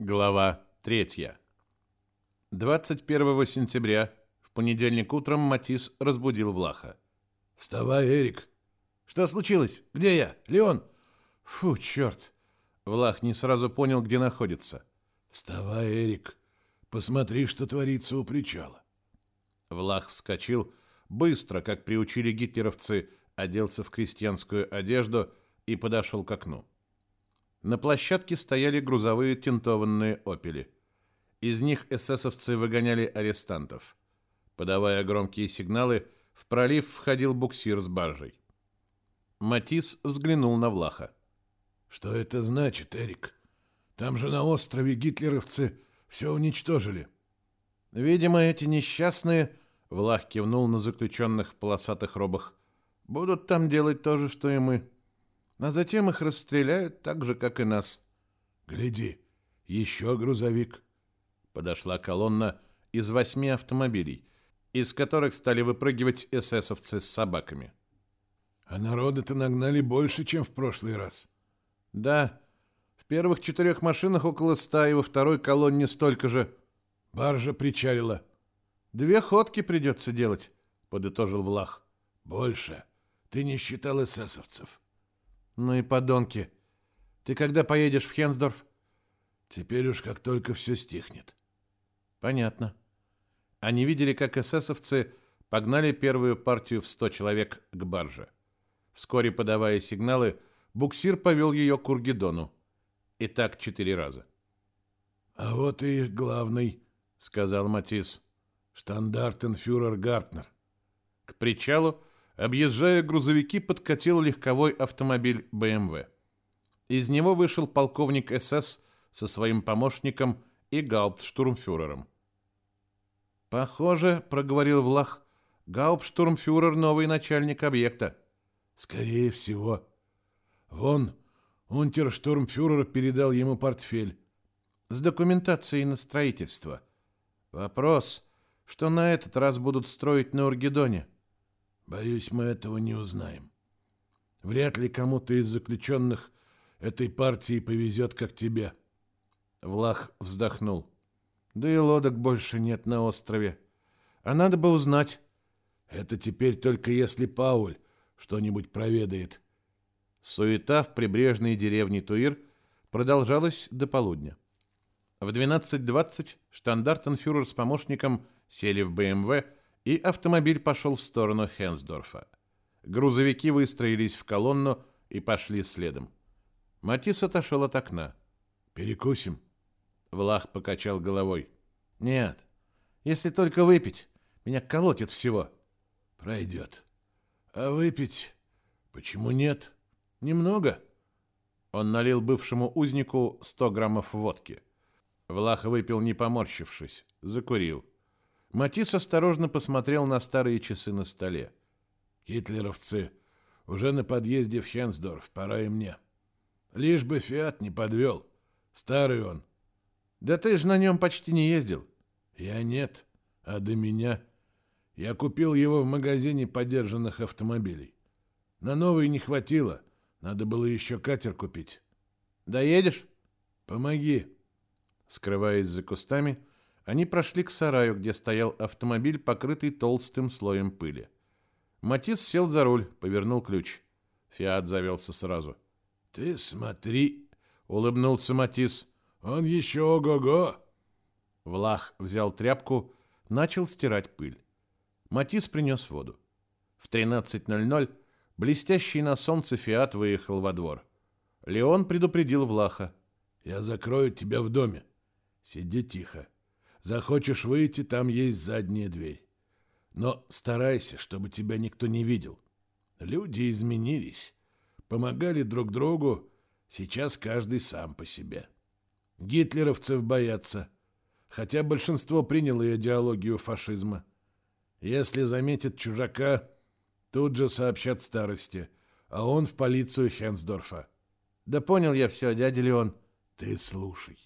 Глава 3. 21 сентября, в понедельник утром, Матис разбудил Влаха. «Вставай, Эрик!» «Что случилось? Где я? Леон?» «Фу, черт!» Влах не сразу понял, где находится. «Вставай, Эрик! Посмотри, что творится у причала!» Влах вскочил, быстро, как приучили гитлеровцы, оделся в крестьянскую одежду и подошел к окну. На площадке стояли грузовые тентованные «Опели». Из них эсэсовцы выгоняли арестантов. Подавая громкие сигналы, в пролив входил буксир с баржей. Матис взглянул на Влаха. «Что это значит, Эрик? Там же на острове гитлеровцы все уничтожили». «Видимо, эти несчастные...» — Влах кивнул на заключенных в полосатых робах. «Будут там делать то же, что и мы» а затем их расстреляют так же, как и нас. Гляди, еще грузовик. Подошла колонна из восьми автомобилей, из которых стали выпрыгивать эсэсовцы с собаками. А народа-то нагнали больше, чем в прошлый раз. Да, в первых четырех машинах около ста, и во второй колонне столько же. Баржа причалила. Две ходки придется делать, подытожил Влах. Больше. Ты не считал эсэсовцев. Ну и подонки. Ты когда поедешь в Хенсдорф? Теперь уж как только все стихнет. Понятно. Они видели, как эсэсовцы погнали первую партию в сто человек к барже. Вскоре, подавая сигналы, буксир повел ее к Ургедону. И так четыре раза. «А вот и их главный», — сказал Матис. «Штандартенфюрер Гартнер». К причалу Объезжая грузовики, подкатил легковой автомобиль БМВ. Из него вышел полковник СС со своим помощником и гауптштурмфюрером. «Похоже, — проговорил Влах, — гауптштурмфюрер — новый начальник объекта». «Скорее всего. Вон, унтерштурмфюрер передал ему портфель». «С документацией на строительство. Вопрос, что на этот раз будут строить на Ургедоне?» Боюсь, мы этого не узнаем. Вряд ли кому-то из заключенных этой партии повезет, как тебе. Влах вздохнул. Да и лодок больше нет на острове. А надо бы узнать. Это теперь только если Пауль что-нибудь проведает. Суета в прибрежной деревне Туир продолжалась до полудня. В 12.20 штандартенфюрер с помощником сели в БМВ и автомобиль пошел в сторону Хенсдорфа. Грузовики выстроились в колонну и пошли следом. Матис отошел от окна. «Перекусим?» Влах покачал головой. «Нет, если только выпить. Меня колотит всего». «Пройдет. А выпить? Почему нет? Немного?» Он налил бывшему узнику 100 граммов водки. Влах выпил, не поморщившись, закурил. Матис осторожно посмотрел на старые часы на столе. «Гитлеровцы уже на подъезде в Хенсдорф, пора и мне. Лишь бы Фиат не подвел. Старый он». «Да ты же на нем почти не ездил». «Я нет, а до меня. Я купил его в магазине подержанных автомобилей. На новый не хватило, надо было еще катер купить». «Доедешь?» «Помоги». Скрываясь за кустами, они прошли к сараю, где стоял автомобиль, покрытый толстым слоем пыли. Матис сел за руль, повернул ключ. Фиат завелся сразу. «Ты смотри!» — улыбнулся Матис. «Он еще ого-го!» Влах взял тряпку, начал стирать пыль. Матис принес воду. В 13.00 блестящий на солнце Фиат выехал во двор. Леон предупредил Влаха. «Я закрою тебя в доме. Сиди тихо. Захочешь выйти, там есть задняя дверь. Но старайся, чтобы тебя никто не видел. Люди изменились, помогали друг другу, сейчас каждый сам по себе. Гитлеровцев боятся, хотя большинство приняло идеологию фашизма. Если заметят чужака, тут же сообщат старости, а он в полицию Хенсдорфа. Да понял я все, дядя Леон. Ты слушай.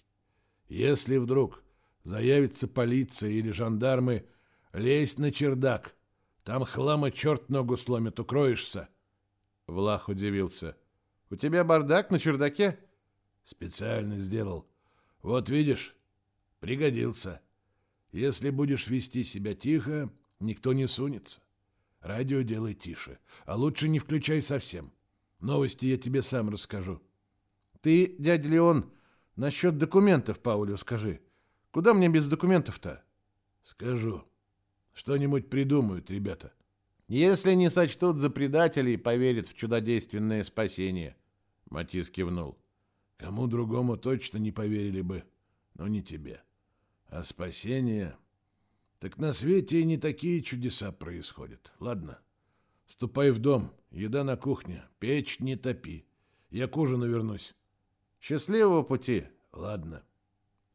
Если вдруг Заявится полиция или жандармы, лезь на чердак. Там хлама черт ногу сломит, укроешься. Влах удивился. У тебя бардак на чердаке? Специально сделал. Вот видишь, пригодился. Если будешь вести себя тихо, никто не сунется. Радио делай тише, а лучше не включай совсем. Новости я тебе сам расскажу. Ты, дядя Леон, насчет документов Паулю скажи. Куда мне без документов-то? Скажу. Что-нибудь придумают ребята. Если не сочтут за предателей, поверят в чудодейственное спасение. Матис кивнул. Кому другому точно не поверили бы, но не тебе. А спасение... Так на свете и не такие чудеса происходят. Ладно, ступай в дом, еда на кухне, печь не топи. Я к ужину вернусь. Счастливого пути. Ладно.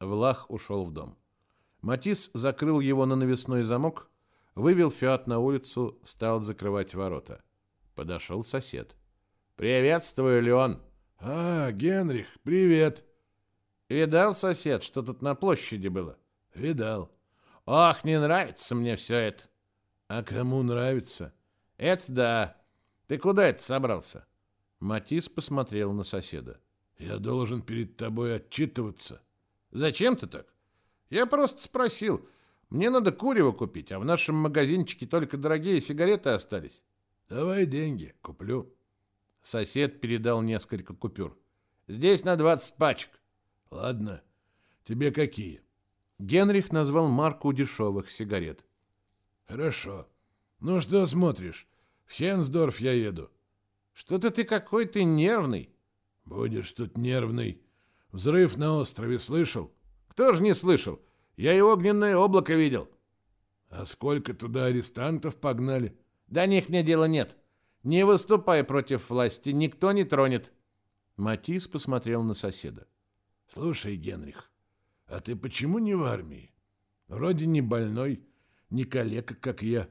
Влах ушел в дом. Матис закрыл его на навесной замок, вывел Фиат на улицу, стал закрывать ворота. Подошел сосед. «Приветствую, Леон!» «А, Генрих, привет!» «Видал, сосед, что тут на площади было?» «Видал». «Ох, не нравится мне все это!» «А кому нравится?» «Это да. Ты куда это собрался?» Матис посмотрел на соседа. «Я должен перед тобой отчитываться». «Зачем ты так?» «Я просто спросил. Мне надо курево купить, а в нашем магазинчике только дорогие сигареты остались». «Давай деньги, куплю». Сосед передал несколько купюр. «Здесь на 20 пачек». «Ладно. Тебе какие?» Генрих назвал марку дешевых сигарет. «Хорошо. Ну что смотришь? В Хенсдорф я еду». «Что-то ты какой-то нервный». «Будешь тут нервный. Взрыв на острове слышал?» «Кто же не слышал? Я и огненное облако видел». «А сколько туда арестантов погнали?» «До них мне дела нет. Не выступай против власти, никто не тронет. Матис посмотрел на соседа. Слушай, Генрих, а ты почему не в армии? Вроде не больной, не калека, как я.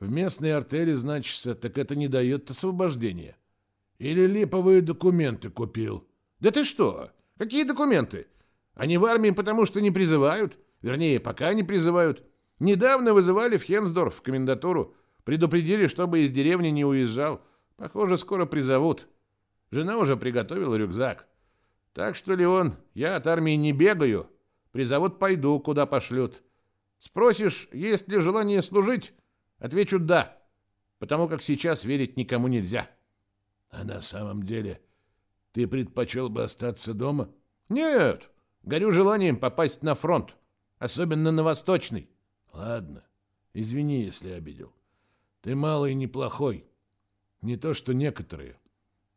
В местной артели значишься, так это не дает освобождения. Или липовые документы купил? Да ты что? Какие документы? Они в армии потому что не призывают. Вернее, пока не призывают. Недавно вызывали в Хенсдорф, в комендатуру. Предупредили, чтобы из деревни не уезжал. Похоже, скоро призовут. Жена уже приготовила рюкзак. Так что, Леон, я от армии не бегаю. Призовут пойду, куда пошлют. Спросишь, есть ли желание служить? Отвечу «да», потому как сейчас верить никому нельзя. А на самом деле ты предпочел бы остаться дома? Нет, горю желанием попасть на фронт, особенно на Восточный. Ладно, извини, если обидел. Ты малый неплохой. Не то, что некоторые.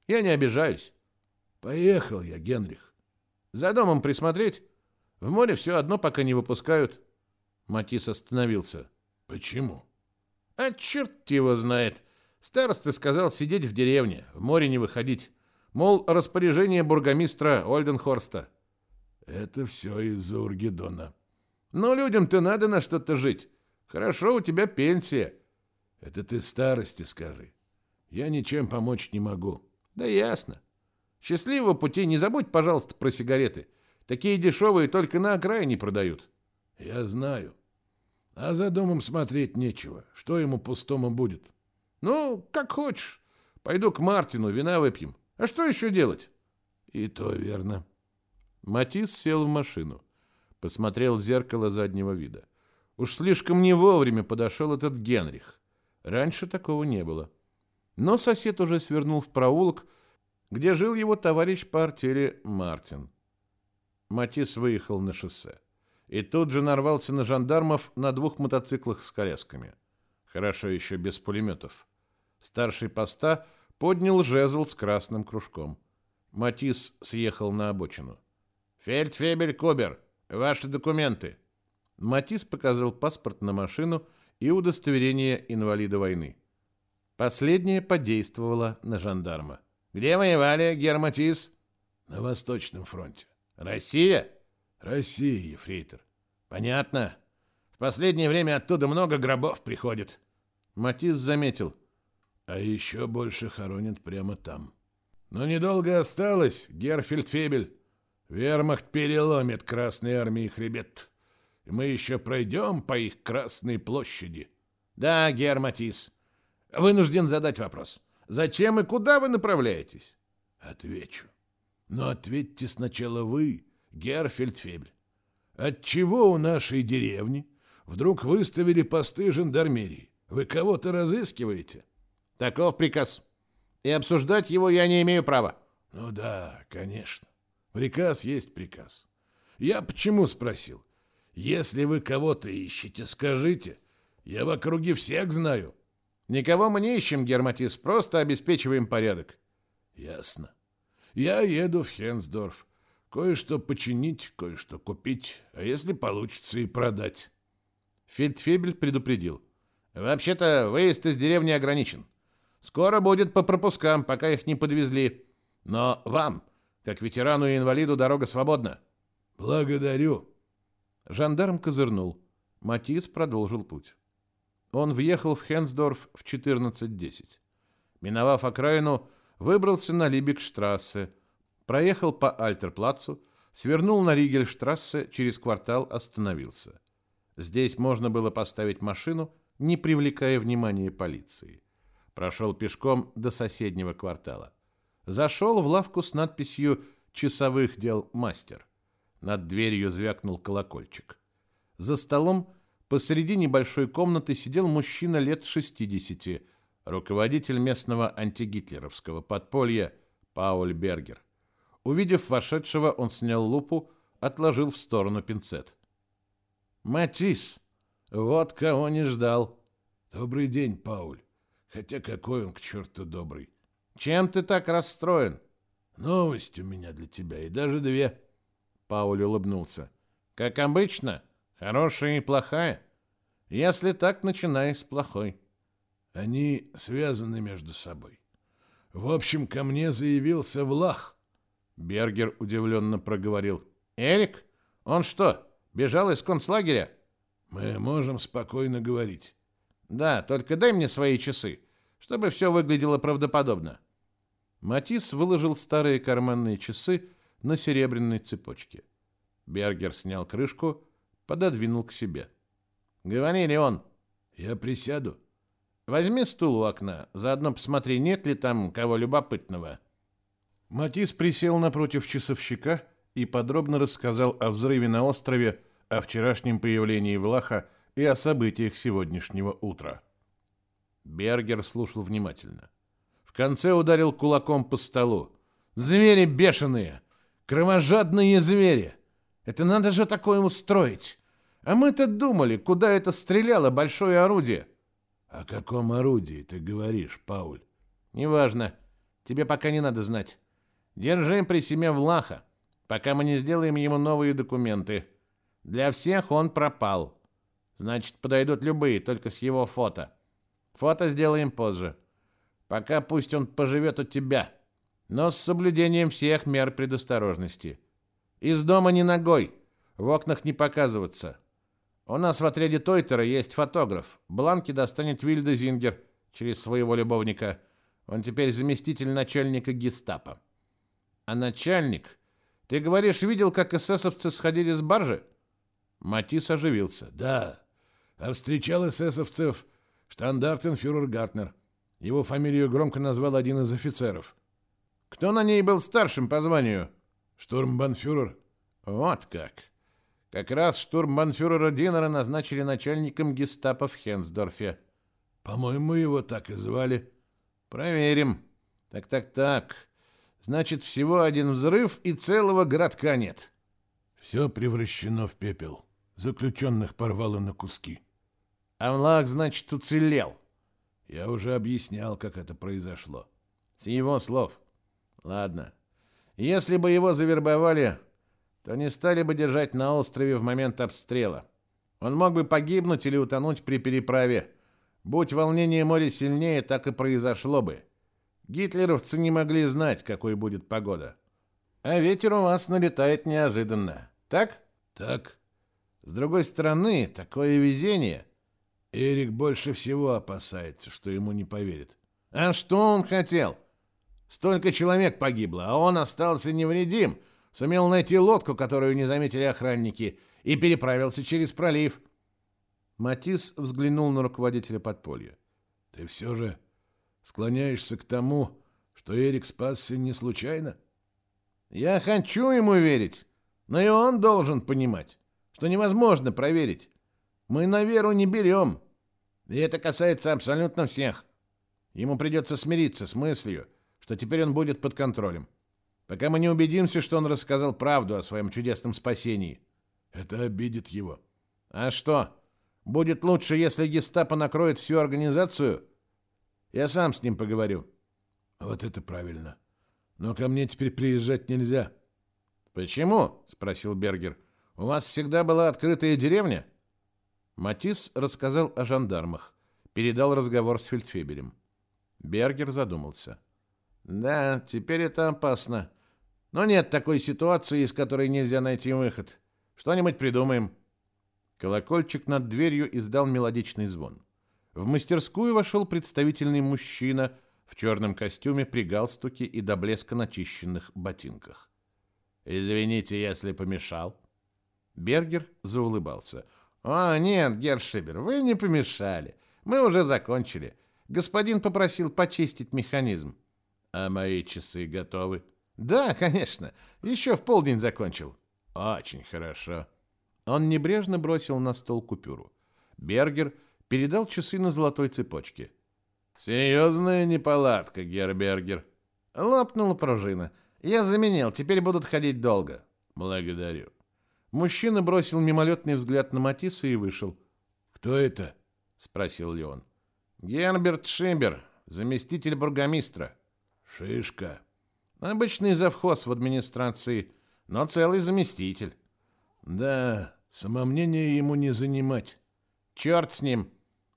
Я не обижаюсь. Поехал я, Генрих. За домом присмотреть? В море все одно пока не выпускают. Матис остановился. Почему? А черт его знает. Староста сказал сидеть в деревне, в море не выходить. Мол, распоряжение бургомистра Ольденхорста. Это все из-за Ургедона. Но людям-то надо на что-то жить. Хорошо, у тебя пенсия. Это ты старости скажи. Я ничем помочь не могу. Да ясно. Счастливого пути не забудь, пожалуйста, про сигареты. Такие дешевые только на окраине продают. Я знаю. А за домом смотреть нечего. Что ему пустому будет? Ну, как хочешь. Пойду к Мартину, вина выпьем. А что еще делать? И то верно. Матис сел в машину. Посмотрел в зеркало заднего вида. Уж слишком не вовремя подошел этот Генрих. Раньше такого не было. Но сосед уже свернул в проулок, где жил его товарищ по артели Мартин. Матис выехал на шоссе. И тут же нарвался на жандармов на двух мотоциклах с колясками. Хорошо еще без пулеметов. Старший поста поднял жезл с красным кружком. Матис съехал на обочину. «Фельдфебель Кобер, ваши документы!» Матис показал паспорт на машину и удостоверение инвалида войны. Последнее подействовало на жандарма. «Где воевали, Герматис?» «На Восточном фронте». «Россия?» «Россия, ефрейтор». «Понятно. В последнее время оттуда много гробов приходит». Матис заметил. «А еще больше хоронят прямо там». «Но недолго осталось, Герфельдфебель. Вермахт переломит Красной армии хребет» и мы еще пройдем по их Красной площади. Да, Герматис. Вынужден задать вопрос. Зачем и куда вы направляетесь? Отвечу. Но ответьте сначала вы, Герфельдфебель. Отчего у нашей деревни вдруг выставили посты жандармерии? Вы кого-то разыскиваете? Таков приказ. И обсуждать его я не имею права. Ну да, конечно. Приказ есть приказ. Я почему спросил? Если вы кого-то ищете, скажите. Я в округе всех знаю. Никого мы не ищем, Герматис, просто обеспечиваем порядок. Ясно. Я еду в Хенсдорф. Кое-что починить, кое-что купить, а если получится и продать. Фельдфебель предупредил. Вообще-то выезд из деревни ограничен. Скоро будет по пропускам, пока их не подвезли. Но вам, как ветерану и инвалиду, дорога свободна. Благодарю. Жандарм козырнул. Матис продолжил путь. Он въехал в Хенсдорф в 14.10. Миновав окраину, выбрался на Либекштрассе, проехал по Альтерплацу, свернул на Ригельштрассе, через квартал остановился. Здесь можно было поставить машину, не привлекая внимания полиции. Прошел пешком до соседнего квартала. Зашел в лавку с надписью «Часовых дел мастер». Над дверью звякнул колокольчик. За столом посреди небольшой комнаты сидел мужчина лет 60, руководитель местного антигитлеровского подполья Пауль Бергер. Увидев вошедшего, он снял лупу, отложил в сторону пинцет. «Матис! Вот кого не ждал!» «Добрый день, Пауль. Хотя какой он к черту добрый!» «Чем ты так расстроен?» «Новость у меня для тебя, и даже две!» Пауль улыбнулся. «Как обычно, хорошая и плохая. Если так, начинай с плохой». «Они связаны между собой. В общем, ко мне заявился Влах, Бергер удивленно проговорил. «Эрик? Он что, бежал из концлагеря?» «Мы можем спокойно говорить». «Да, только дай мне свои часы, чтобы все выглядело правдоподобно». Матис выложил старые карманные часы на серебряной цепочке. Бергер снял крышку, пододвинул к себе. «Говори, Леон». «Я присяду». «Возьми стул у окна, заодно посмотри, нет ли там кого любопытного». Матис присел напротив часовщика и подробно рассказал о взрыве на острове, о вчерашнем появлении Влаха и о событиях сегодняшнего утра. Бергер слушал внимательно. В конце ударил кулаком по столу. «Звери бешеные! Кровожадные звери! Это надо же такое устроить! А мы-то думали, куда это стреляло большое орудие!» «О каком орудии ты говоришь, Пауль?» «Неважно. Тебе пока не надо знать. Держи при себе Влаха, пока мы не сделаем ему новые документы. Для всех он пропал. Значит, подойдут любые, только с его фото. Фото сделаем позже. Пока пусть он поживет у тебя, но с соблюдением всех мер предосторожности. Из дома не ногой, в окнах не показываться. У нас в отряде Тойтера есть фотограф. Бланки достанет Вильда Зингер через своего любовника. Он теперь заместитель начальника гестапо. А начальник? Ты говоришь, видел, как эсэсовцы сходили с баржи? Матис оживился. Да. А встречал эсэсовцев штандартенфюрер Гартнер. Его фамилию громко назвал один из офицеров. Кто на ней был старшим по званию? Штурмбанфюрер. Вот как. Как раз штурмбанфюрера Динера назначили начальником гестапо в Хенсдорфе. По-моему, его так и звали. Проверим. Так-так-так. Значит, всего один взрыв и целого городка нет. Все превращено в пепел. Заключенных порвало на куски. Амлах, значит, уцелел. Я уже объяснял, как это произошло. С его слов. Ладно. Если бы его завербовали, то не стали бы держать на острове в момент обстрела. Он мог бы погибнуть или утонуть при переправе. Будь волнение моря сильнее, так и произошло бы. Гитлеровцы не могли знать, какой будет погода. А ветер у вас налетает неожиданно. Так? Так. С другой стороны, такое везение. Эрик больше всего опасается, что ему не поверят. А что он хотел? Столько человек погибло, а он остался невредим. Сумел найти лодку, которую не заметили охранники, и переправился через пролив. Матис взглянул на руководителя подполья. Ты все же Склоняешься к тому, что Эрик спасся не случайно? Я хочу ему верить, Но и он должен понимать, что невозможно проверить. Мы на веру не берем. И это касается абсолютно всех. Ему придется смириться с мыслью, что теперь он будет под контролем. Пока мы не убедимся, что он рассказал правду о своем чудесном спасении. Это обидит его. А что? Будет лучше, если гестапо накроет всю организацию? Я сам с ним поговорю. Вот это правильно. Но ко мне теперь приезжать нельзя. Почему? спросил Бергер. У вас всегда была открытая деревня? Матис рассказал о жандармах, передал разговор с фельдфебелем. Бергер задумался. Да, теперь это опасно. Но нет такой ситуации, из которой нельзя найти выход. Что-нибудь придумаем. Колокольчик над дверью издал мелодичный звон. В мастерскую вошел представительный мужчина в черном костюме при галстуке и до блеска начищенных ботинках. «Извините, если помешал». Бергер заулыбался. «О, нет, Гершибер, вы не помешали. Мы уже закончили. Господин попросил почистить механизм». «А мои часы готовы?» «Да, конечно. Еще в полдень закончил». «Очень хорошо». Он небрежно бросил на стол купюру. Бергер передал часы на золотой цепочке. «Серьезная неполадка, Гербергер». Лопнула пружина. «Я заменил, теперь будут ходить долго». «Благодарю». Мужчина бросил мимолетный взгляд на Матисса и вышел. «Кто это?» — спросил Леон. «Герберт Шимбер, заместитель бургомистра». «Шишка». «Обычный завхоз в администрации, но целый заместитель». Да, самомнение ему не занимать. Черт с ним.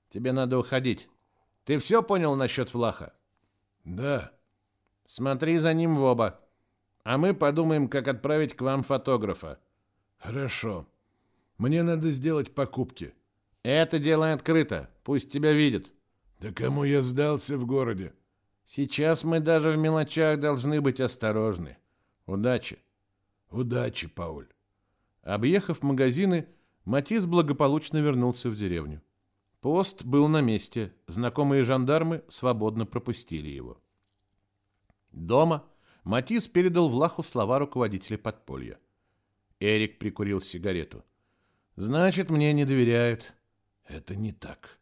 Тебе надо уходить. Ты все понял насчет Влаха? Да. Смотри за ним в оба. А мы подумаем, как отправить к вам фотографа. Хорошо. Мне надо сделать покупки. Это дело открыто. Пусть тебя видят. Да кому я сдался в городе? Сейчас мы даже в мелочах должны быть осторожны. Удачи. Удачи, Пауль. Объехав магазины, Матис благополучно вернулся в деревню. Пост был на месте, знакомые жандармы свободно пропустили его. Дома Матис передал Влаху слова руководителя подполья. Эрик прикурил сигарету. «Значит, мне не доверяют». «Это не так.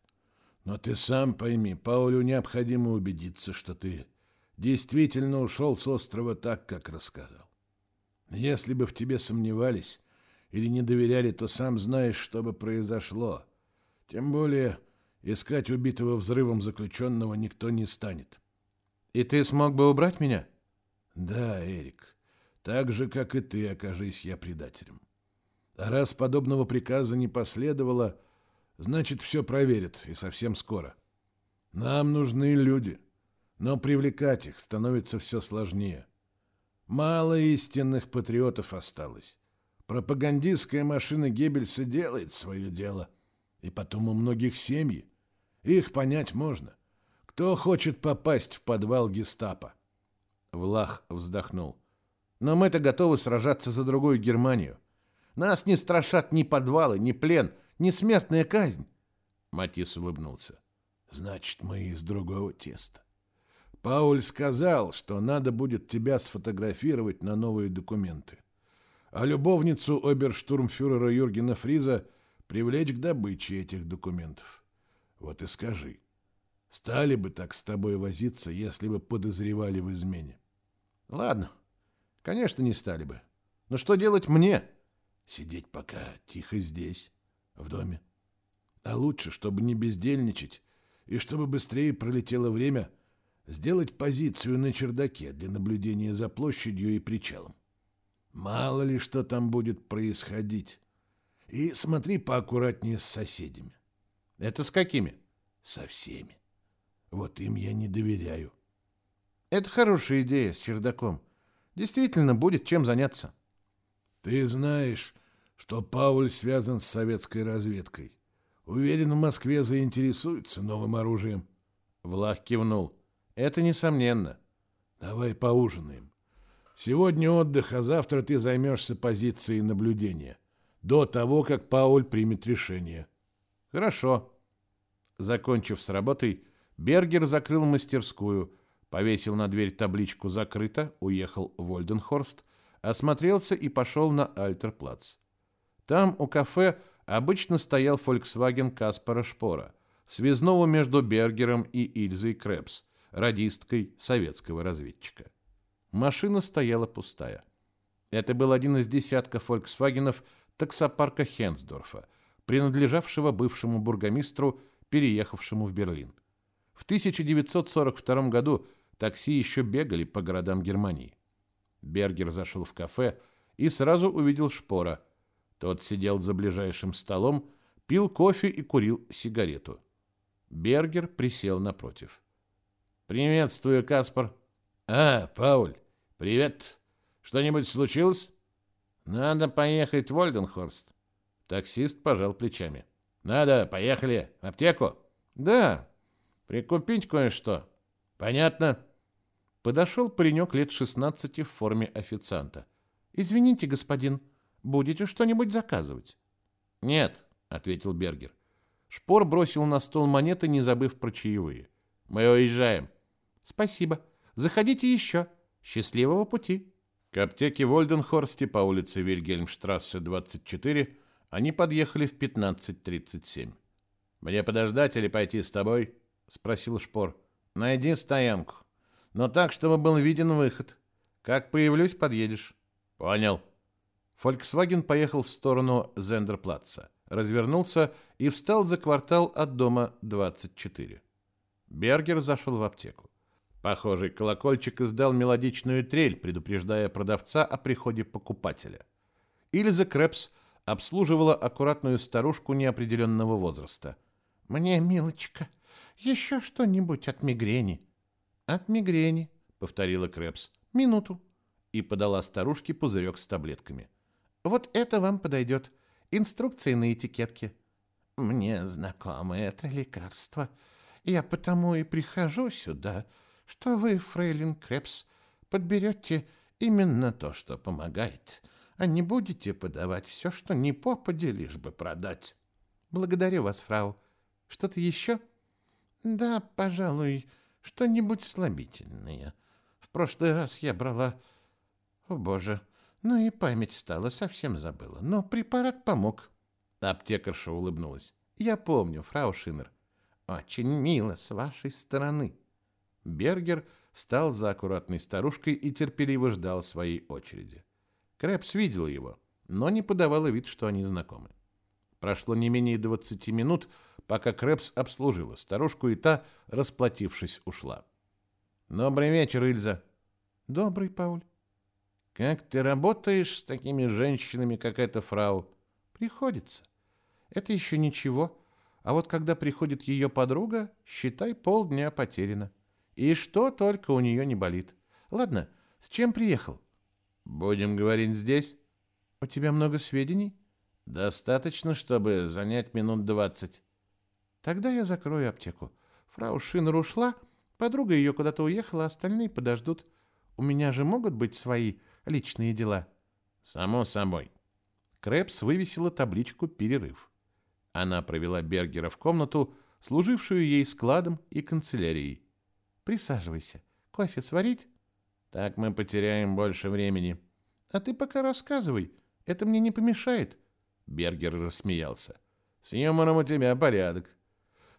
Но ты сам пойми, Паулю необходимо убедиться, что ты действительно ушел с острова так, как рассказал. Если бы в тебе сомневались, или не доверяли, то сам знаешь, что бы произошло. Тем более искать убитого взрывом заключенного никто не станет. И ты смог бы убрать меня? Да, Эрик. Так же, как и ты, окажись я предателем. А раз подобного приказа не последовало, значит, все проверят, и совсем скоро. Нам нужны люди, но привлекать их становится все сложнее. Мало истинных патриотов осталось. Пропагандистская машина Геббельса делает свое дело. И потом у многих семьи. Их понять можно. Кто хочет попасть в подвал гестапо? Влах вздохнул. Но мы-то готовы сражаться за другую Германию. Нас не страшат ни подвалы, ни плен, ни смертная казнь. Матис улыбнулся. Значит, мы из другого теста. Пауль сказал, что надо будет тебя сфотографировать на новые документы а любовницу оберштурмфюрера Юргена Фриза привлечь к добыче этих документов. Вот и скажи, стали бы так с тобой возиться, если бы подозревали в измене? Ладно, конечно, не стали бы. Но что делать мне? Сидеть пока тихо здесь, в доме. А лучше, чтобы не бездельничать, и чтобы быстрее пролетело время, сделать позицию на чердаке для наблюдения за площадью и причалом. Мало ли что там будет происходить. И смотри поаккуратнее с соседями. Это с какими? Со всеми. Вот им я не доверяю. Это хорошая идея с чердаком. Действительно, будет чем заняться. Ты знаешь, что Пауль связан с советской разведкой. Уверен, в Москве заинтересуются новым оружием. Влах кивнул. Это несомненно. Давай поужинаем. Сегодня отдых, а завтра ты займешься позицией наблюдения. До того, как Пауль примет решение. Хорошо. Закончив с работой, Бергер закрыл мастерскую, повесил на дверь табличку «Закрыто», уехал в Ольденхорст, осмотрелся и пошел на Альтерплац. Там у кафе обычно стоял Volkswagen Каспара Шпора, связного между Бергером и Ильзой Крепс, радисткой советского разведчика. Машина стояла пустая. Это был один из десятков «Фольксвагенов» таксопарка Хенсдорфа, принадлежавшего бывшему бургомистру, переехавшему в Берлин. В 1942 году такси еще бегали по городам Германии. Бергер зашел в кафе и сразу увидел Шпора. Тот сидел за ближайшим столом, пил кофе и курил сигарету. Бергер присел напротив. «Приветствую, Каспар». «А, Пауль, привет. Что-нибудь случилось?» «Надо поехать в Ольденхорст». Таксист пожал плечами. «Надо, поехали. Аптеку?» «Да. Прикупить кое-что». «Понятно». Подошел паренек лет 16 в форме официанта. «Извините, господин, будете что-нибудь заказывать?» «Нет», — ответил Бергер. Шпор бросил на стол монеты, не забыв про чаевые. «Мы уезжаем». «Спасибо. Заходите еще. Счастливого пути». К аптеке в Ольденхорсте по улице Вильгельмштрассе, 24, они подъехали в 15.37. «Мне подождать или пойти с тобой?» — спросил Шпор. «Найди стоянку. Но так, чтобы был виден выход. Как появлюсь, подъедешь». «Понял». Фольксваген поехал в сторону Зендерплаца, развернулся и встал за квартал от дома 24. Бергер зашел в аптеку. Похожий колокольчик издал мелодичную трель, предупреждая продавца о приходе покупателя. Ильза Крепс обслуживала аккуратную старушку неопределенного возраста. «Мне, милочка, еще что-нибудь от мигрени?» «От мигрени», — повторила Крепс. «Минуту». И подала старушке пузырек с таблетками. «Вот это вам подойдет. Инструкции на этикетке». «Мне знакомо это лекарство. Я потому и прихожу сюда», что вы, фрейлин Крепс, подберете именно то, что помогает, а не будете подавать все, что не попади, лишь бы продать. Благодарю вас, фрау. Что-то еще? Да, пожалуй, что-нибудь слабительное. В прошлый раз я брала... О, боже, ну и память стала, совсем забыла. Но препарат помог. Аптекарша улыбнулась. Я помню, фрау Шинер. Очень мило с вашей стороны. Бергер стал за аккуратной старушкой и терпеливо ждал своей очереди. Крэпс видел его, но не подавала вид, что они знакомы. Прошло не менее 20 минут, пока Крэпс обслужила старушку, и та, расплатившись, ушла. «Добрый вечер, Ильза». «Добрый, Пауль». «Как ты работаешь с такими женщинами, как эта фрау?» «Приходится. Это еще ничего. А вот когда приходит ее подруга, считай, полдня потеряно. И что только у нее не болит. Ладно, с чем приехал? Будем говорить здесь. У тебя много сведений? Достаточно, чтобы занять минут двадцать. Тогда я закрою аптеку. Фрау Шинер ушла, подруга ее куда-то уехала, остальные подождут. У меня же могут быть свои личные дела. Само собой. Крэпс вывесила табличку «Перерыв». Она провела Бергера в комнату, служившую ей складом и канцелярией. Присаживайся. Кофе сварить? Так мы потеряем больше времени. А ты пока рассказывай. Это мне не помешает. Бергер рассмеялся. С юмором у тебя порядок.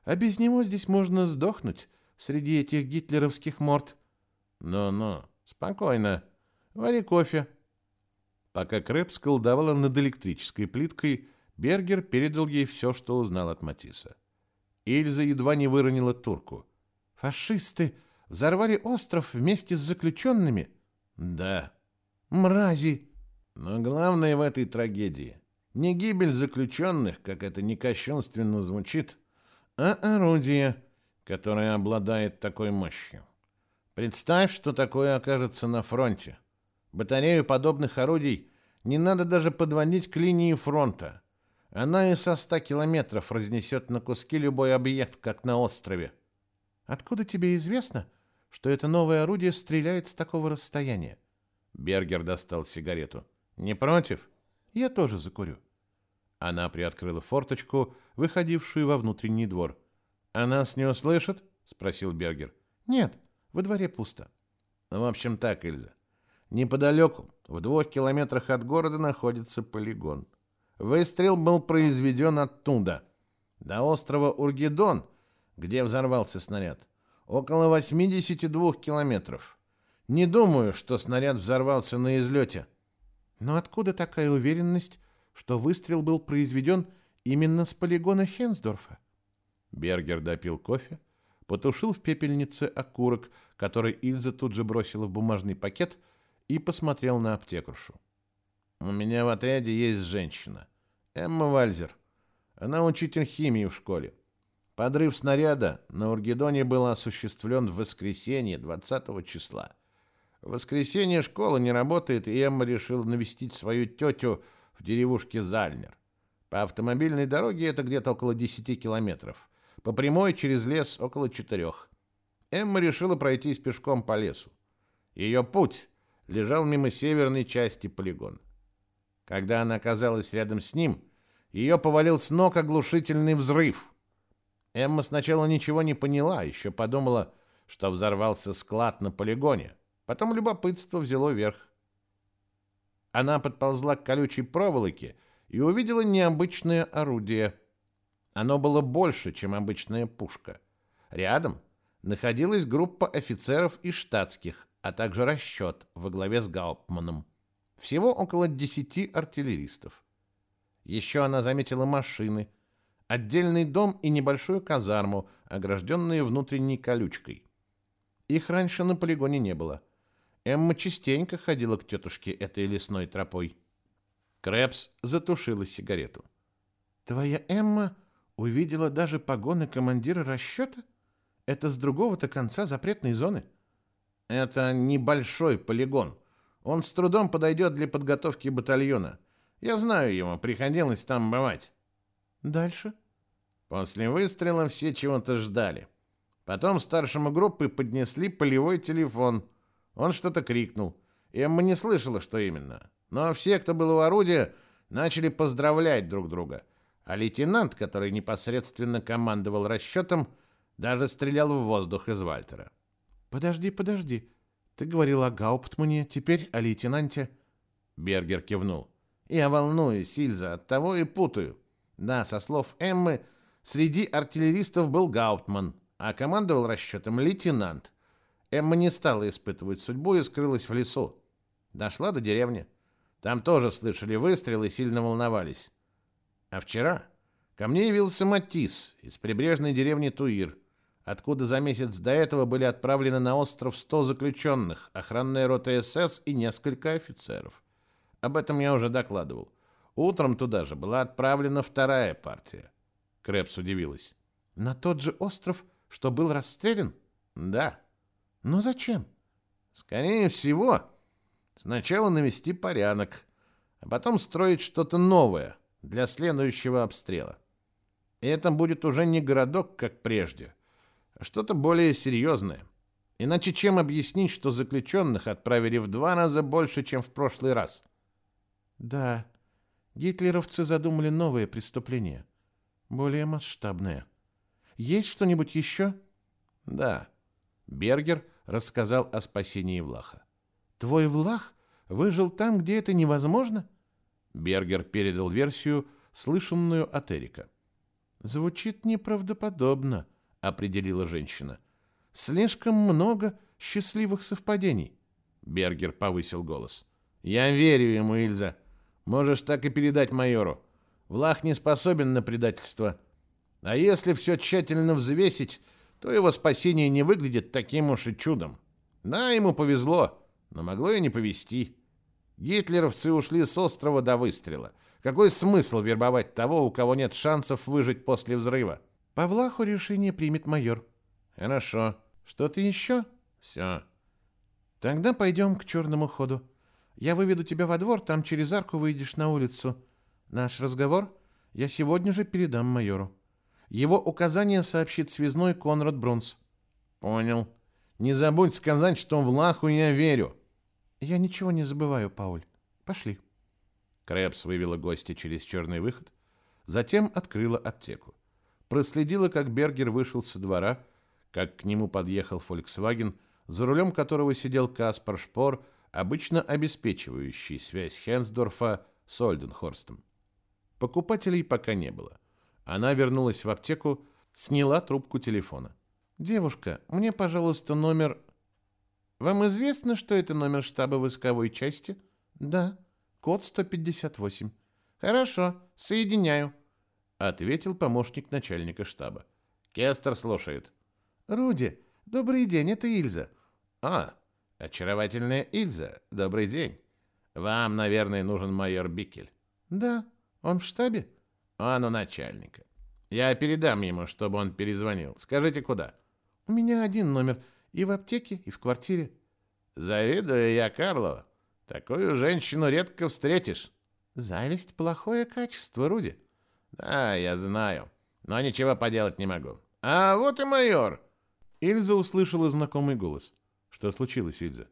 А без него здесь можно сдохнуть среди этих гитлеровских морд. Ну-ну, спокойно. Вари кофе. Пока Крэпс колдовала над электрической плиткой, Бергер передал ей все, что узнал от Матисса. Ильза едва не выронила турку. Фашисты взорвали остров вместе с заключенными? Да. Мрази! Но главное в этой трагедии не гибель заключенных, как это некощунственно звучит, а орудие, которое обладает такой мощью. Представь, что такое окажется на фронте. Батарею подобных орудий не надо даже подводить к линии фронта. Она и со ста километров разнесет на куски любой объект, как на острове. Откуда тебе известно, что это новое орудие стреляет с такого расстояния? Бергер достал сигарету. Не против? Я тоже закурю. Она приоткрыла форточку, выходившую во внутренний двор. «А нас не услышат?» — спросил Бергер. «Нет, во дворе пусто». «Ну, в общем так, Эльза. Неподалеку, в двух километрах от города, находится полигон. Выстрел был произведен оттуда. До острова Ургедон, где взорвался снаряд, около 82 километров. Не думаю, что снаряд взорвался на излете. Но откуда такая уверенность, что выстрел был произведен именно с полигона Хенсдорфа? Бергер допил кофе, потушил в пепельнице окурок, который Ильза тут же бросила в бумажный пакет и посмотрел на аптекаршу. «У меня в отряде есть женщина. Эмма Вальзер. Она учитель химии в школе. Подрыв снаряда на Ургедоне был осуществлен в воскресенье 20 числа. В воскресенье школа не работает, и Эмма решила навестить свою тетю в деревушке Зальнер. По автомобильной дороге это где-то около 10 километров. По прямой через лес около четырех. Эмма решила пройтись пешком по лесу. Ее путь лежал мимо северной части полигона. Когда она оказалась рядом с ним, ее повалил с ног оглушительный взрыв. Эмма сначала ничего не поняла, еще подумала, что взорвался склад на полигоне. Потом любопытство взяло верх. Она подползла к колючей проволоке и увидела необычное орудие. Оно было больше, чем обычная пушка. Рядом находилась группа офицеров и штатских, а также расчет во главе с Гауптманом. Всего около десяти артиллеристов. Еще она заметила машины, отдельный дом и небольшую казарму, огражденные внутренней колючкой. Их раньше на полигоне не было. Эмма частенько ходила к тетушке этой лесной тропой. Крэпс затушила сигарету. «Твоя Эмма увидела даже погоны командира расчета? Это с другого-то конца запретной зоны?» «Это небольшой полигон. Он с трудом подойдет для подготовки батальона. Я знаю его, приходилось там бывать». «Дальше?» После выстрела все чего-то ждали. Потом старшему группы поднесли полевой телефон – он что-то крикнул. Эмма не слышала, что именно. Но все, кто был у орудия, начали поздравлять друг друга. А лейтенант, который непосредственно командовал расчетом, даже стрелял в воздух из Вальтера. «Подожди, подожди. Ты говорил о Гауптмане, теперь о лейтенанте». Бергер кивнул. «Я волнуюсь, Ильза, от того и путаю. Да, со слов Эммы, среди артиллеристов был Гауптман, а командовал расчетом лейтенант. Эмма не стала испытывать судьбу и скрылась в лесу. Дошла до деревни. Там тоже слышали выстрелы и сильно волновались. А вчера ко мне явился Матис из прибрежной деревни Туир, откуда за месяц до этого были отправлены на остров 100 заключенных, охранная рота СС и несколько офицеров. Об этом я уже докладывал. Утром туда же была отправлена вторая партия. Крепс удивилась. На тот же остров, что был расстрелян? Да. Но зачем? Скорее всего, сначала навести порядок, а потом строить что-то новое для следующего обстрела. И это будет уже не городок, как прежде, а что-то более серьезное. Иначе чем объяснить, что заключенных отправили в два раза больше, чем в прошлый раз? Да, гитлеровцы задумали новое преступление, более масштабное. Есть что-нибудь еще? Да. Бергер – рассказал о спасении Влаха. «Твой Влах выжил там, где это невозможно?» Бергер передал версию, слышанную от Эрика. «Звучит неправдоподобно», — определила женщина. «Слишком много счастливых совпадений». Бергер повысил голос. «Я верю ему, Ильза. Можешь так и передать майору. Влах не способен на предательство. А если все тщательно взвесить, то его спасение не выглядит таким уж и чудом. Да, ему повезло, но могло и не повезти. Гитлеровцы ушли с острова до выстрела. Какой смысл вербовать того, у кого нет шансов выжить после взрыва? По Влаху решение примет майор. Хорошо. Что-то еще? Все. Тогда пойдем к черному ходу. Я выведу тебя во двор, там через арку выйдешь на улицу. Наш разговор я сегодня же передам майору. Его указание сообщит связной Конрад Брунс. Понял. Не забудь сказать, что в Лаху я верю. Я ничего не забываю, Пауль. Пошли. Крэпс вывела гостя через черный выход, затем открыла аптеку. Проследила, как Бергер вышел со двора, как к нему подъехал Volkswagen, за рулем которого сидел Каспар Шпор, обычно обеспечивающий связь Хенсдорфа с Ольденхорстом. Покупателей пока не было. Она вернулась в аптеку, сняла трубку телефона. «Девушка, мне, пожалуйста, номер...» «Вам известно, что это номер штаба войсковой части?» «Да. Код 158». «Хорошо, соединяю», — ответил помощник начальника штаба. «Кестер слушает». «Руди, добрый день, это Ильза». «А, очаровательная Ильза, добрый день. Вам, наверное, нужен майор Бикель». «Да, он в штабе?» «Он у начальника. Я передам ему, чтобы он перезвонил. Скажите, куда?» «У меня один номер. И в аптеке, и в квартире». «Завидую я Карлова. Такую женщину редко встретишь». «Зависть – плохое качество, Руди». «Да, я знаю. Но ничего поделать не могу. А вот и майор». Ильза услышала знакомый голос. «Что случилось, Ильза?»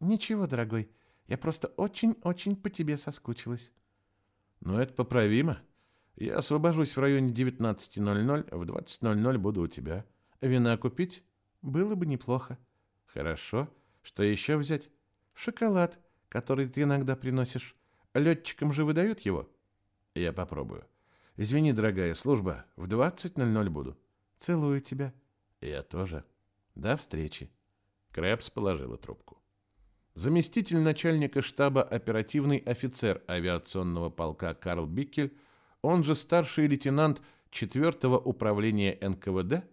«Ничего, дорогой. Я просто очень-очень по тебе соскучилась». «Ну, это поправимо. Я освобожусь в районе 19.00, в 20.00 буду у тебя. Вина купить? Было бы неплохо». «Хорошо. Что еще взять?» «Шоколад, который ты иногда приносишь. Летчикам же выдают его?» «Я попробую. Извини, дорогая служба, в 20.00 буду». «Целую тебя». «Я тоже. До встречи». Крэпс положила трубку. Заместитель начальника штаба оперативный офицер авиационного полка Карл Биккель, он же старший лейтенант 4-го управления НКВД,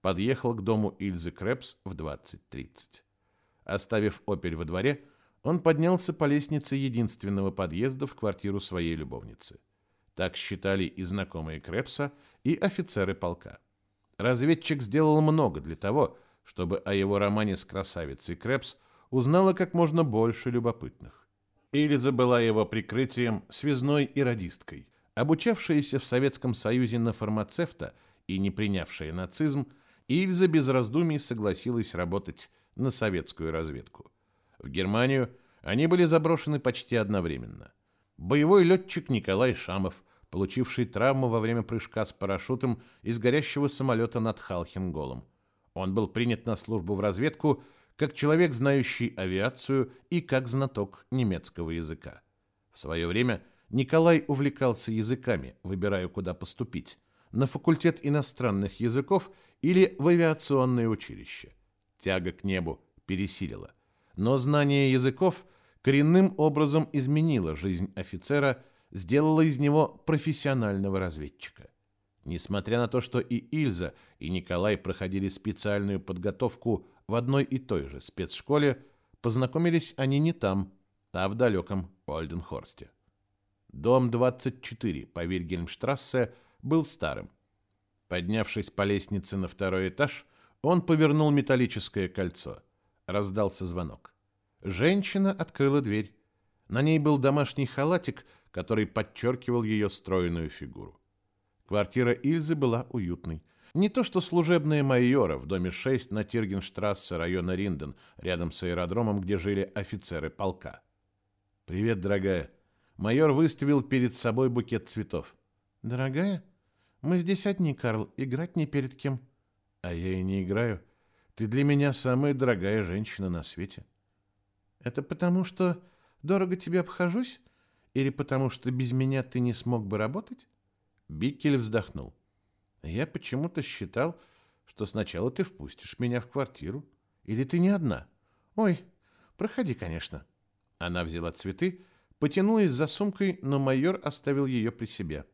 подъехал к дому Ильзы Крэпс в 20.30. Оставив «Опель» во дворе, он поднялся по лестнице единственного подъезда в квартиру своей любовницы. Так считали и знакомые Крэпса, и офицеры полка. Разведчик сделал много для того, чтобы о его романе с красавицей Крэпс узнало как можно больше любопытных. Элиза была его прикрытием, связной и радисткой. Обучавшаяся в Советском Союзе на фармацевта и не принявшая нацизм, Ильза без раздумий согласилась работать на советскую разведку. В Германию они были заброшены почти одновременно. Боевой летчик Николай Шамов, получивший травму во время прыжка с парашютом из горящего самолета над Халхенголом. Он был принят на службу в разведку как человек, знающий авиацию и как знаток немецкого языка. В свое время Николай увлекался языками, выбирая, куда поступить – на факультет иностранных языков или в авиационное училище. Тяга к небу пересилила. Но знание языков коренным образом изменило жизнь офицера, сделало из него профессионального разведчика. Несмотря на то, что и Ильза, и Николай проходили специальную подготовку в одной и той же спецшколе, познакомились они не там, а в далеком Ольденхорсте. Дом 24 по Вильгельмштрассе был старым. Поднявшись по лестнице на второй этаж, он повернул металлическое кольцо. Раздался звонок. Женщина открыла дверь. На ней был домашний халатик, который подчеркивал ее стройную фигуру. Квартира Ильзы была уютной. Не то что служебная майора в доме 6 на Тиргенштрассе района Ринден, рядом с аэродромом, где жили офицеры полка. «Привет, дорогая». Майор выставил перед собой букет цветов. «Дорогая? Мы здесь одни, Карл. Играть не перед кем». «А я и не играю. Ты для меня самая дорогая женщина на свете». «Это потому, что дорого тебе обхожусь? Или потому, что без меня ты не смог бы работать?» Биккель вздохнул. «Я почему-то считал, что сначала ты впустишь меня в квартиру. Или ты не одна? Ой, проходи, конечно». Она взяла цветы, потянулась за сумкой, но майор оставил ее при себе.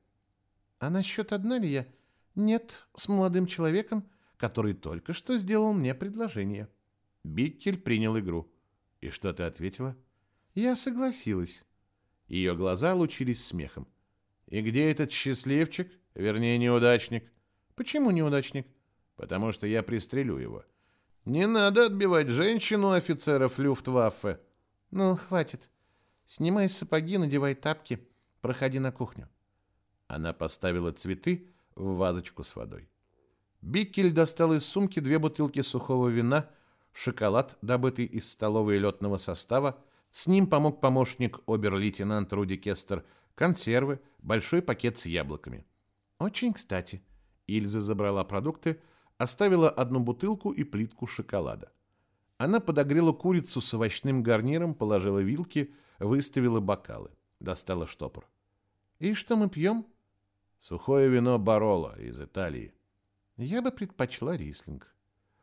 «А насчет одна ли я?» «Нет, с молодым человеком, который только что сделал мне предложение». Биккель принял игру. «И что ты ответила?» «Я согласилась». Ее глаза лучились смехом. «И где этот счастливчик? Вернее, неудачник?» «Почему неудачник?» «Потому что я пристрелю его». «Не надо отбивать женщину офицеров Люфтваффе». «Ну, хватит. Снимай сапоги, надевай тапки, проходи на кухню». Она поставила цветы в вазочку с водой. Биккель достал из сумки две бутылки сухого вина, шоколад, добытый из столовой летного состава, с ним помог помощник обер-лейтенант Руди Кестер, консервы, большой пакет с яблоками. Очень кстати. Ильза забрала продукты, оставила одну бутылку и плитку шоколада. Она подогрела курицу с овощным гарниром, положила вилки, выставила бокалы, достала штопор. «И что мы пьем?» «Сухое вино Бароло из Италии». «Я бы предпочла рислинг».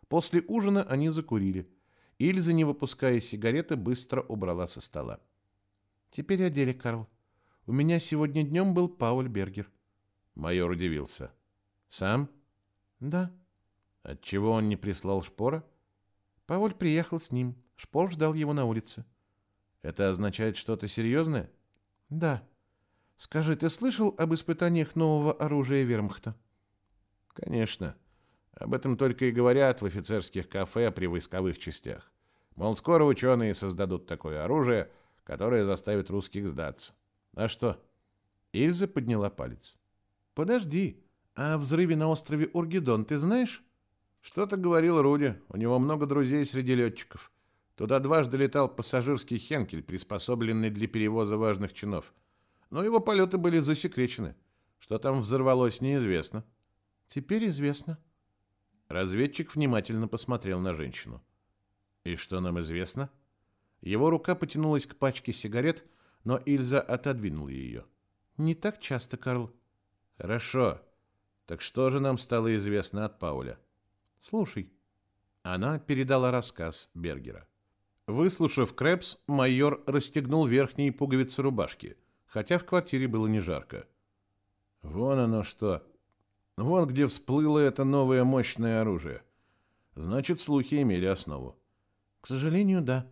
После ужина они закурили. Ильза, не выпуская сигареты, быстро убрала со стола. «Теперь о деле, Карл. У меня сегодня днем был Пауль Бергер». Майор удивился. «Сам?» «Да». «Отчего он не прислал Шпора?» Пауль приехал с ним. Шпор ждал его на улице. «Это означает что-то серьезное?» «Да. Скажи, ты слышал об испытаниях нового оружия Вермахта?» «Конечно. Об этом только и говорят в офицерских кафе при войсковых частях. Мол, скоро ученые создадут такое оружие, которое заставит русских сдаться. А что?» Ильза подняла палец. «Подожди, а о взрыве на острове Ургидон ты знаешь?» «Что-то говорил Руди. У него много друзей среди летчиков. Туда дважды летал пассажирский «Хенкель», приспособленный для перевоза важных чинов. Но его полеты были засекречены. Что там взорвалось, неизвестно». «Теперь известно». Разведчик внимательно посмотрел на женщину. «И что нам известно?» Его рука потянулась к пачке сигарет, но Ильза отодвинула ее. «Не так часто, Карл». «Хорошо. Так что же нам стало известно от Пауля?» «Слушай». Она передала рассказ Бергера. Выслушав Крэпс, майор расстегнул верхние пуговицы рубашки, хотя в квартире было не жарко. «Вон оно что. Вон где всплыло это новое мощное оружие. Значит, слухи имели основу». «К сожалению, да.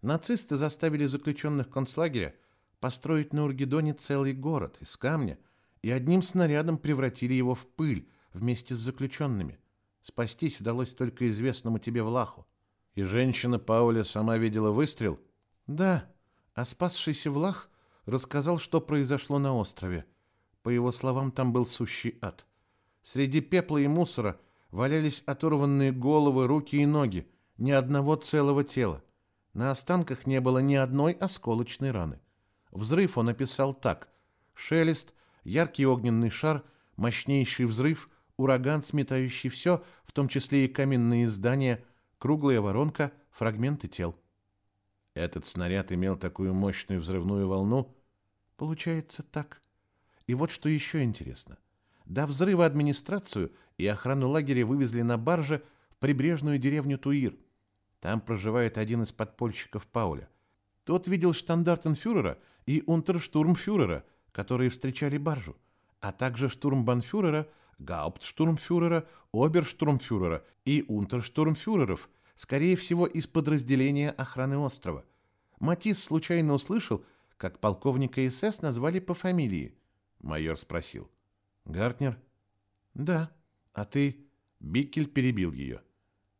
Нацисты заставили заключенных концлагеря построить на Ургедоне целый город из камня и одним снарядом превратили его в пыль вместе с заключенными. Спастись удалось только известному тебе Влаху. И женщина Пауля сама видела выстрел? Да, а спасшийся Влах рассказал, что произошло на острове. По его словам, там был сущий ад. Среди пепла и мусора валялись оторванные головы, руки и ноги, ни одного целого тела. На останках не было ни одной осколочной раны. Взрыв он описал так. Шелест, яркий огненный шар, мощнейший взрыв, ураган, сметающий все, в том числе и каменные здания, круглая воронка, фрагменты тел. Этот снаряд имел такую мощную взрывную волну? Получается так. И вот что еще интересно. До взрыва администрацию и охрану лагеря вывезли на барже в прибрежную деревню Туир. Там проживает один из подпольщиков Пауля. Тот видел штандартенфюрера и унтерштурмфюрера, которые встречали баржу, а также штурмбанфюрера, гауптштурмфюрера, оберштурмфюрера и унтерштурмфюреров, скорее всего, из подразделения охраны острова. Матис случайно услышал, как полковника СС назвали по фамилии. Майор спросил. «Гартнер?» «Да. А ты?» Биккель перебил ее.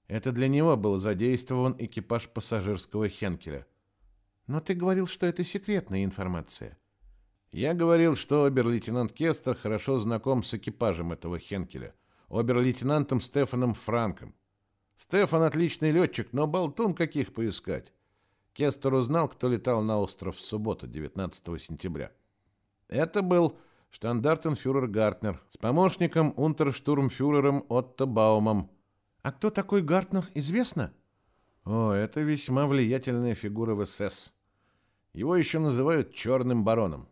Это для него был задействован экипаж пассажирского Хенкеля. Но ты говорил, что это секретная информация. Я говорил, что обер-лейтенант Кестер хорошо знаком с экипажем этого Хенкеля, обер-лейтенантом Стефаном Франком. Стефан отличный летчик, но болтун каких поискать. Кестер узнал, кто летал на остров в субботу, 19 сентября. Это был штандартенфюрер Гартнер с помощником унтерштурмфюрером Отто Баумом, а кто такой Гартнер, известно? О, это весьма влиятельная фигура в СС. Его еще называют черным бароном.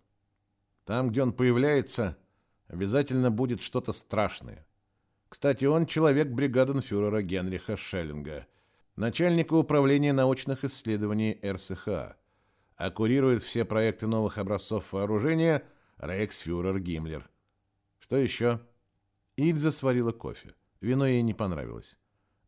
Там, где он появляется, обязательно будет что-то страшное. Кстати, он человек бригаденфюрера Генриха Шеллинга, начальника управления научных исследований РСХА, а курирует все проекты новых образцов вооружения рейхсфюрер Гиммлер. Что еще? Ильза сварила кофе. Вино ей не понравилось.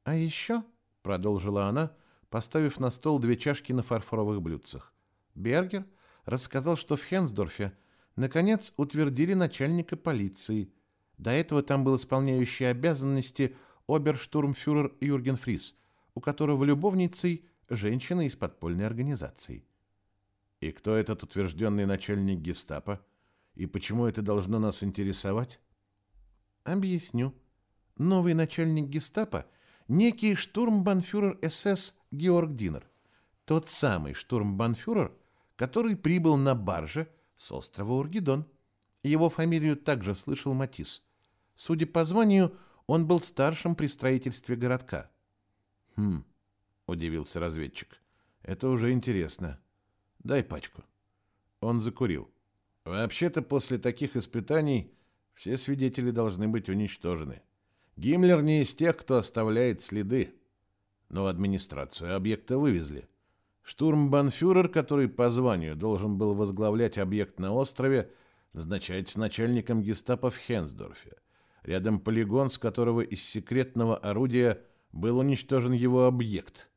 «А еще», — продолжила она, поставив на стол две чашки на фарфоровых блюдцах, Бергер рассказал, что в Хенсдорфе наконец утвердили начальника полиции. До этого там был исполняющий обязанности оберштурмфюрер Юрген Фрис, у которого любовницей женщина из подпольной организации. И кто этот утвержденный начальник гестапо? И почему это должно нас интересовать? Объясню. Новый начальник гестапо некий штурмбанфюрер СС Георг Динер. Тот самый штурмбанфюрер, который прибыл на барже с острова Ургидон. Его фамилию также слышал Матис. Судя по званию, он был старшим при строительстве городка. Хм. удивился разведчик. Это уже интересно. Дай пачку. Он закурил. Вообще-то после таких испытаний все свидетели должны быть уничтожены. Гиммлер не из тех, кто оставляет следы. Но администрацию объекта вывезли. Штурмбанфюрер, который по званию должен был возглавлять объект на острове, назначается начальником гестапо в Хенсдорфе. Рядом полигон, с которого из секретного орудия был уничтожен его объект.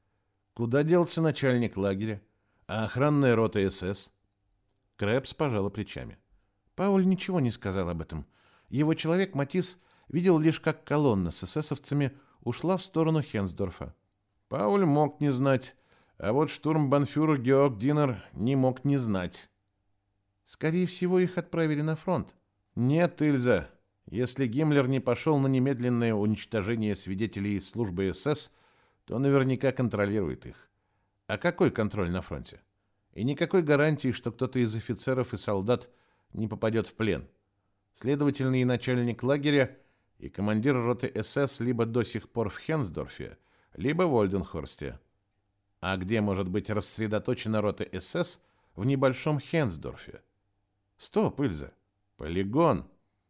Куда делся начальник лагеря? А охранная рота СС? Крэпс пожала плечами. Пауль ничего не сказал об этом. Его человек Матис видел лишь, как колонна с эсэсовцами ушла в сторону Хенсдорфа. Пауль мог не знать, а вот штурмбанфюрер Георг Динер не мог не знать. Скорее всего, их отправили на фронт. Нет, Ильза, если Гиммлер не пошел на немедленное уничтожение свидетелей из службы СС, то наверняка контролирует их. А какой контроль на фронте? И никакой гарантии, что кто-то из офицеров и солдат не попадет в плен. Следовательно, и начальник лагеря, и командир роты СС либо до сих пор в Хенсдорфе, либо в Ольденхорсте. А где может быть рассредоточена рота СС в небольшом Хенсдорфе? Стоп, Ильза. Полигон.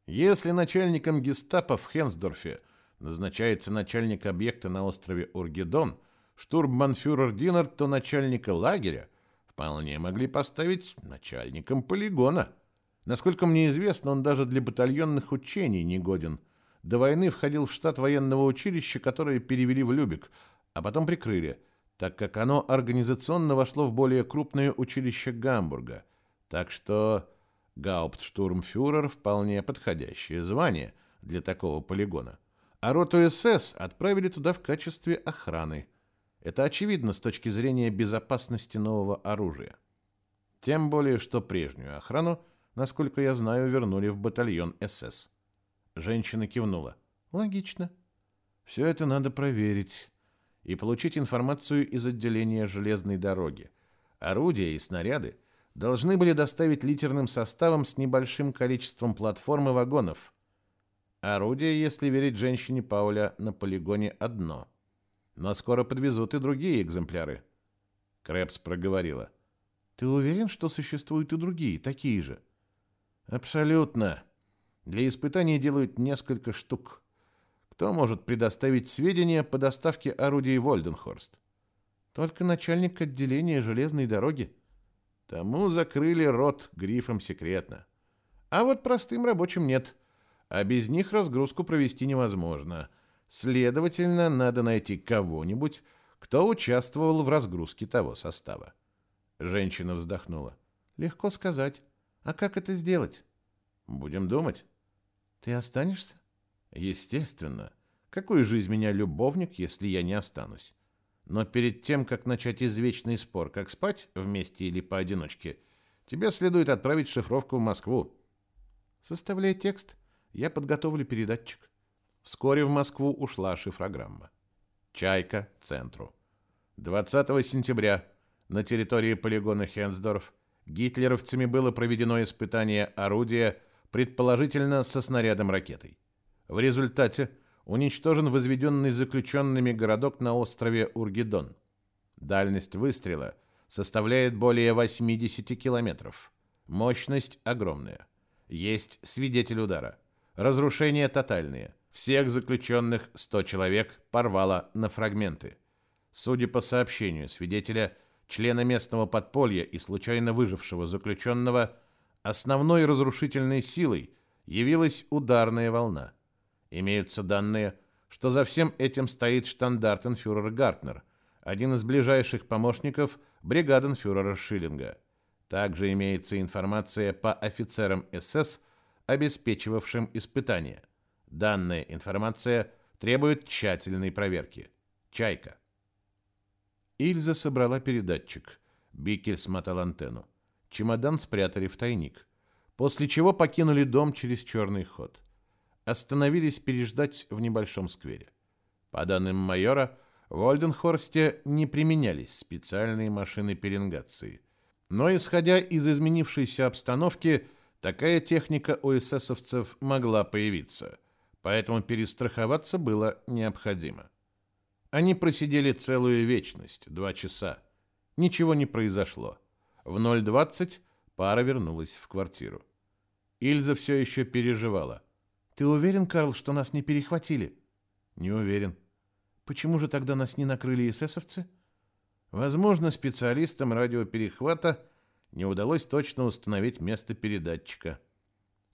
Если начальником гестапо в Хенсдорфе назначается начальник объекта на острове Ургедон, штурмбанфюрер Динер, то начальника лагеря вполне могли поставить начальником полигона. Насколько мне известно, он даже для батальонных учений не годен. До войны входил в штат военного училища, которое перевели в Любек, а потом прикрыли, так как оно организационно вошло в более крупное училище Гамбурга. Так что Гауптштурмфюрер – вполне подходящее звание для такого полигона. А роту СС отправили туда в качестве охраны. Это очевидно с точки зрения безопасности нового оружия. Тем более, что прежнюю охрану, насколько я знаю, вернули в батальон СС. Женщина кивнула. Логично. Все это надо проверить и получить информацию из отделения железной дороги. Орудия и снаряды – должны были доставить литерным составом с небольшим количеством платформ и вагонов. Орудие, если верить женщине Пауля, на полигоне одно. Но скоро подвезут и другие экземпляры. Крэпс проговорила. «Ты уверен, что существуют и другие, такие же?» «Абсолютно. Для испытаний делают несколько штук. Кто может предоставить сведения по доставке орудий в Ольденхорст?» «Только начальник отделения железной дороги», Тому закрыли рот грифом секретно. А вот простым рабочим нет. А без них разгрузку провести невозможно. Следовательно, надо найти кого-нибудь, кто участвовал в разгрузке того состава. Женщина вздохнула. Легко сказать. А как это сделать? Будем думать. Ты останешься? Естественно. Какой же из меня любовник, если я не останусь? Но перед тем, как начать извечный спор, как спать, вместе или поодиночке, тебе следует отправить шифровку в Москву. Составляя текст, я подготовлю передатчик. Вскоре в Москву ушла шифрограмма. Чайка, центру. 20 сентября на территории полигона Хенсдорф гитлеровцами было проведено испытание орудия, предположительно со снарядом ракетой. В результате уничтожен возведенный заключенными городок на острове Ургидон. Дальность выстрела составляет более 80 километров. Мощность огромная. Есть свидетель удара. Разрушения тотальные. Всех заключенных 100 человек порвало на фрагменты. Судя по сообщению свидетеля, члена местного подполья и случайно выжившего заключенного, основной разрушительной силой явилась ударная волна. Имеются данные, что за всем этим стоит штандартенфюрер Гартнер, один из ближайших помощников бригаденфюрера Шиллинга. Также имеется информация по офицерам СС, обеспечивавшим испытания. Данная информация требует тщательной проверки. Чайка. Ильза собрала передатчик. Бикель смотал антенну. Чемодан спрятали в тайник. После чего покинули дом через черный ход остановились переждать в небольшом сквере. По данным майора, в Ольденхорсте не применялись специальные машины пеленгации. Но, исходя из изменившейся обстановки, такая техника у эсэсовцев могла появиться, поэтому перестраховаться было необходимо. Они просидели целую вечность, два часа. Ничего не произошло. В 0.20 пара вернулась в квартиру. Ильза все еще переживала. «Ты уверен, Карл, что нас не перехватили?» «Не уверен». «Почему же тогда нас не накрыли эсэсовцы?» Возможно, специалистам радиоперехвата не удалось точно установить место передатчика.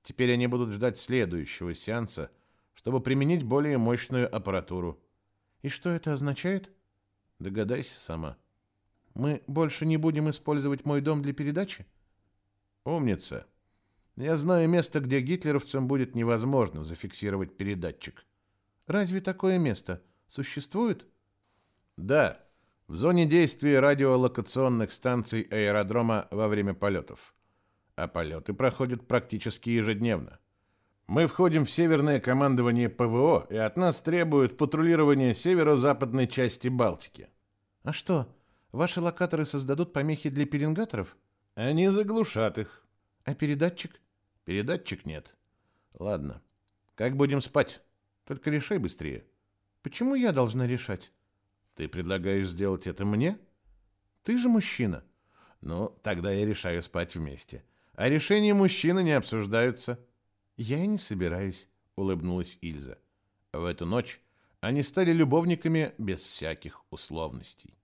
Теперь они будут ждать следующего сеанса, чтобы применить более мощную аппаратуру. И что это означает? Догадайся сама. Мы больше не будем использовать мой дом для передачи? Умница. Я знаю место, где гитлеровцам будет невозможно зафиксировать передатчик. Разве такое место существует? Да в зоне действия радиолокационных станций аэродрома во время полетов. А полеты проходят практически ежедневно. Мы входим в северное командование ПВО, и от нас требуют патрулирования северо-западной части Балтики. А что, ваши локаторы создадут помехи для пеленгаторов? Они заглушат их. А передатчик? Передатчик нет. Ладно. Как будем спать? Только решай быстрее. Почему я должна решать? Ты предлагаешь сделать это мне? Ты же мужчина. Ну, тогда я решаю спать вместе. А решения мужчины не обсуждаются. Я и не собираюсь, улыбнулась Ильза. В эту ночь они стали любовниками без всяких условностей.